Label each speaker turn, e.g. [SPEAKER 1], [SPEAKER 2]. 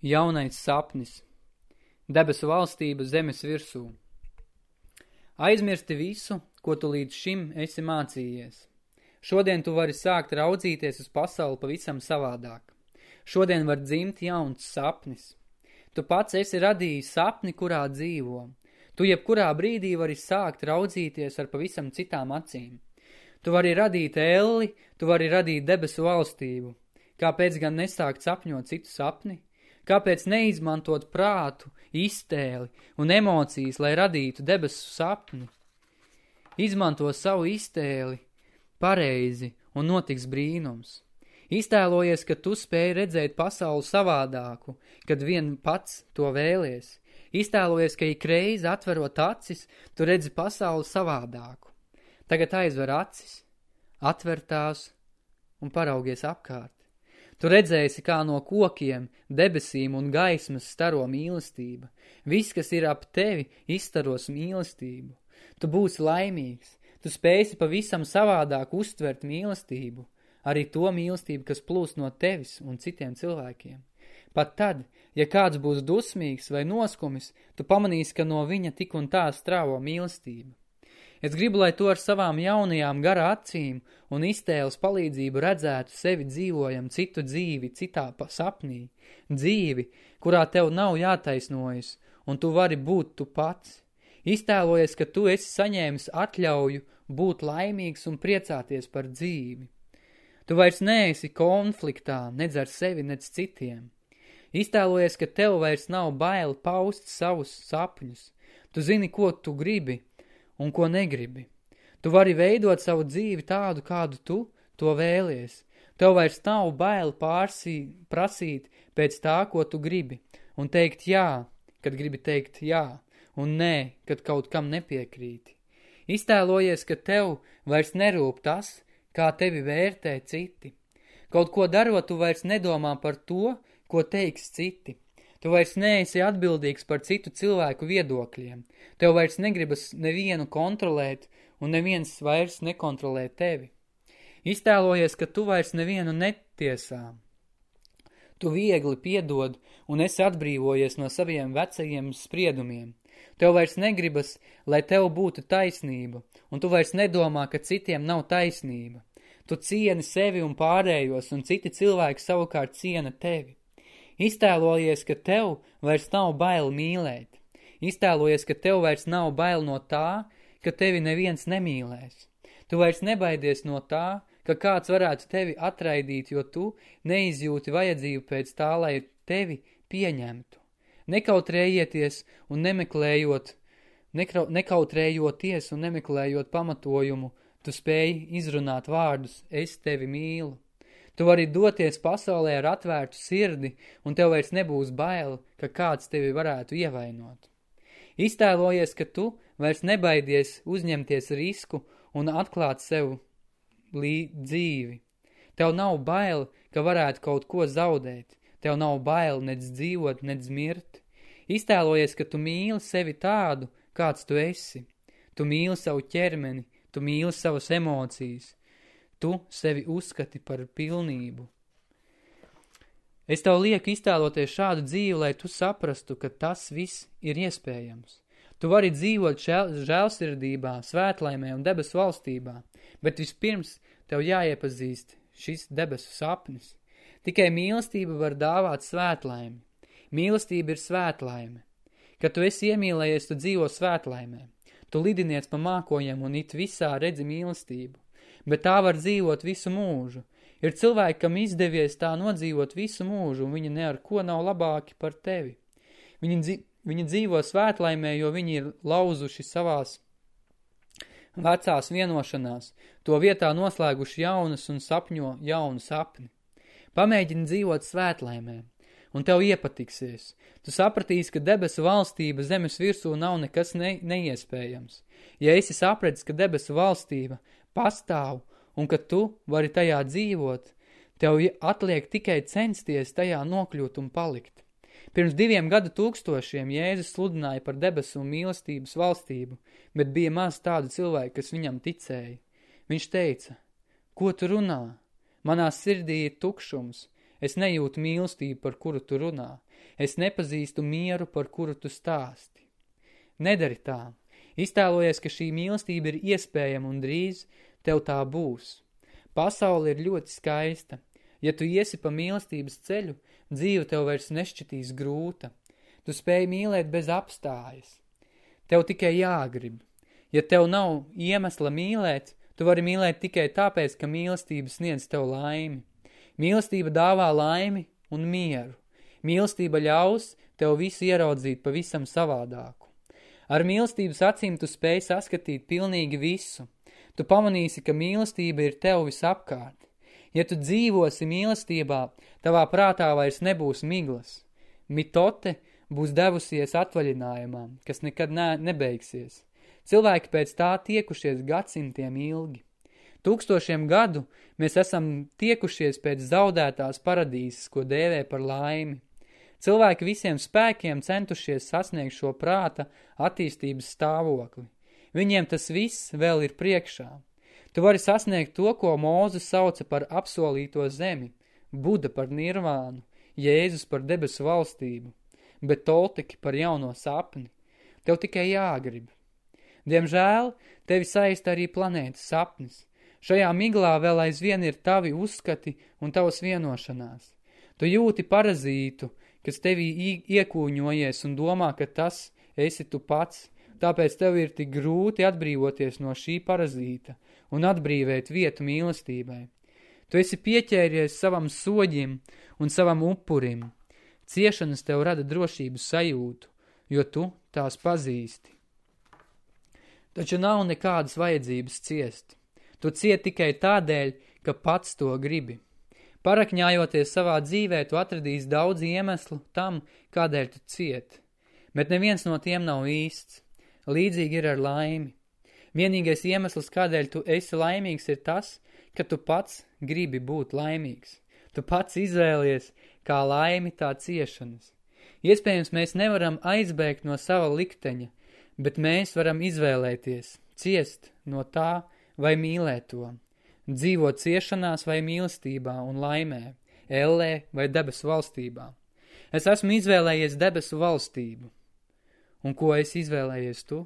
[SPEAKER 1] Jaunais sapnis Debesu valstība zemes virsū Aizmirsti visu, ko tu līdz šim esi mācījies. Šodien tu vari sākt raudzīties uz pasauli pavisam savādāk. Šodien var dzimt jauns sapnis. Tu pats esi radījis sapni, kurā dzīvo. Tu jebkurā brīdī vari sākt raudzīties ar pavisam citām acīm. Tu vari radīt elli, tu vari radīt debesu valstību. Kāpēc gan nesākt sapņot citu sapni? Kāpēc neizmantot prātu, iztēli un emocijas, lai radītu debesu sapni? Izmanto savu iztēli pareizi un notiks brīnums. Iztēlojies, ka tu spēj redzēt pasauli savādāku, kad vien pats to vēlies. Iztēlojies, ka ik reizi atverot acis, tu redzi pasauli savādāku. Tagad aizver acis, atver tās un paraugies apkārt. Tu redzēsi, kā no kokiem, debesīm un gaismas staro mīlestība. Viss, kas ir ap tevi, izstaros mīlestību. Tu būsi laimīgs. Tu spēsi pavisam savādāk uztvert mīlestību. Arī to mīlestību, kas plūst no tevis un citiem cilvēkiem. Pat tad, ja kāds būs dusmīgs vai noskumis, tu pamanīsi, ka no viņa tik un tā strāvo mīlestība. Es gribu, lai tu ar savām jaunajām gara acīm un iztēles palīdzību redzētu sevi dzīvojam citu dzīvi, citā sapnī. Dzīvi, kurā tev nav jātaisnojas, un tu vari būt tu pats. Iztēlojies, ka tu esi saņēmis atļauju būt laimīgs un priecāties par dzīvi. Tu vairs neesi konfliktā, nedz ar sevi, nedz citiem. Iztēlojies, ka tev vairs nav baili paust savus sapņus. Tu zini, ko tu gribi, un ko negribi. Tu vari veidot savu dzīvi tādu, kādu tu to vēlies. Tev vairs nav baili pārsī, prasīt pēc tā, ko tu gribi, un teikt jā, kad gribi teikt jā, un nē, kad kaut kam nepiekrīti. Iztēlojies, ka tev vairs nerūp tas, kā tevi vērtē citi. Kaut ko darot, tu vairs nedomā par to, ko teiks citi. Tu vairs neesi atbildīgs par citu cilvēku viedokļiem. Tev vairs negribas nevienu kontrolēt, un neviens vairs nekontrolē tevi. Iztēlojies, ka tu vairs nevienu netiesā. Tu viegli piedod un esi atbrīvojies no saviem vecajiem spriedumiem. Tev vairs negribas, lai tev būtu taisnība, un tu vairs nedomā, ka citiem nav taisnība. Tu cieni sevi un pārējos, un citi cilvēki savukārt ciena tevi. Iztēlojies, ka tev vairs nav bail mīlēt. Iztēlojies, ka tev vairs nav bail no tā, ka tevi neviens nemīlēs. Tu vairs nebaidies no tā, ka kāds varētu tevi atraidīt, jo tu neizjūti vajadzību pēc tā, lai tevi pieņemtu. Nekautrējieties un nemeklējot, nekrau, nekautrējoties un nemeklējot pamatojumu, tu spēji izrunāt vārdus, es tevi mīlu. Tu vari doties pasaulē ar atvērtu sirdi, un tev vairs nebūs bail, ka kāds tevi varētu ievainot. Iztēlojies, ka tu vairs nebaidies uzņemties risku un atklāt sev dzīvi. Tev nav bail, ka varētu kaut ko zaudēt. Tev nav bail nec dzīvot, nec mirt. Iztēlojies, ka tu mīli sevi tādu, kāds tu esi. Tu mīli savu ķermeni, tu mīli savas emocijas, tu sevi uzskati par pilnību. Es tev lieku iztēloties šādu dzīvi, lai tu saprastu, ka tas viss ir iespējams. Tu vari dzīvot žēl, žēlsirdībā, svētlaimē un debesu valstībā, bet vispirms tev jāiepazīst šis debesu sapnis. Tikai mīlestība var dāvāt svētlaimi. Mīlestība ir svētlaime. Kad tu esi iemīlējies, tu dzīvo svētlaimē. Tu lidiniec pa mākoņiem un it visā redzi mīlestību bet tā var dzīvot visu mūžu. Ir cilvēki, kam izdevies tā nodzīvot visu mūžu, un viņi ne ar ko nav labāki par tevi. Viņi, dzi viņi dzīvo svētlaimē, jo viņi ir lauzuši savās vecās vienošanās, to vietā noslēguši jaunas un sapņo jaunu sapni. Pamēģini dzīvot svētlaimē, un tev iepatiksies. Tu sapratīsi, ka debesu valstība zemes virsū nav nekas ne neiespējams. Ja esi sapratis, ka debesu valstība pastāv un ka tu vari tajā dzīvot, tev atliek tikai censties tajā nokļūt un palikt. Pirms diviem gadu tūkstošiem Jēzus sludināja par debesu un mīlestības valstību, bet bija maz tādu cilvēku, kas viņam ticēja. Viņš teica, ko tu runā? Manā sirdī ir tukšums, es nejūtu mīlestību, par kuru tu runā. Es nepazīstu mieru, par kuru tu stāsti. Nedari tā. Iztēlojies, ka šī mīlestība ir iespējama un drīz tev tā būs. Pasaule ir ļoti skaista. Ja tu iesi pa mīlestības ceļu, dzīve tev vairs nešķitīs grūta. Tu spēj mīlēt bez apstājas. Tev tikai jāgrib. Ja tev nav iemesla mīlēt, tu vari mīlēt tikai tāpēc, ka mīlestība sniedz tev laimi. Mīlestība dāvā laimi un mieru. Mīlestība ļaus tev visu ieraudzīt pavisam savādāku. Ar mīlestības acīm tu spēj saskatīt pilnīgi visu. Tu pamanīsi, ka mīlestība ir tev visapkārt. Ja tu dzīvosi mīlestībā, tavā prātā vairs nebūs miglas. Mitote būs devusies atvaļinājumā, kas nekad ne, nebeigsies. Cilvēki pēc tā tiekušies gadsimtiem ilgi. Tūkstošiem gadu mēs esam tiekušies pēc zaudētās paradīzes, ko dēvē par laimi. Cilvēki visiem spēkiem centušies sasniegt šo prāta attīstības stāvokli. Viņiem tas viss vēl ir priekšā. Tu vari sasniegt to, ko Mūzes sauca par apsolīto zemi, Buda par nirvānu, Jēzus par debesu valstību, bet Tolteki par jauno sapni. Tev tikai jāgrib. Diemžēl tevi saista arī planētas sapnis. Šajā miglā vēl aizvien ir tavi uzskati un tavas vienošanās. Tu jūti parazītu, kas tevī iekūņojies un domā, ka tas esi tu pats, tāpēc tev ir tik grūti atbrīvoties no šī parazīta un atbrīvēt vietu mīlestībai. Tu esi pieķēries savam soģim un savam upurim. Ciešanas tev rada drošības sajūtu, jo tu tās pazīsti. Taču nav nekādas vajadzības ciest. Tu ciet tikai tādēļ, ka pats to gribi. Parakņājoties savā dzīvē, tu atradīsi daudz iemeslu tam, kādēļ tu ciet. Bet neviens no tiem nav īsts. Līdzīgi ir ar laimi. Vienīgais iemesls, kādēļ tu esi laimīgs, ir tas, ka tu pats gribi būt laimīgs. Tu pats izvēlies kā laimi tā ciešanas. Iespējams, mēs nevaram aizbēgt no sava likteņa, bet mēs varam izvēlēties, ciest no tā vai mīlēt to dzīvot ciešanās vai mīlestībā un laimē, ellē vai debesu valstībā. Es esmu izvēlējies debesu valstību. Un ko es izvēlējies tu?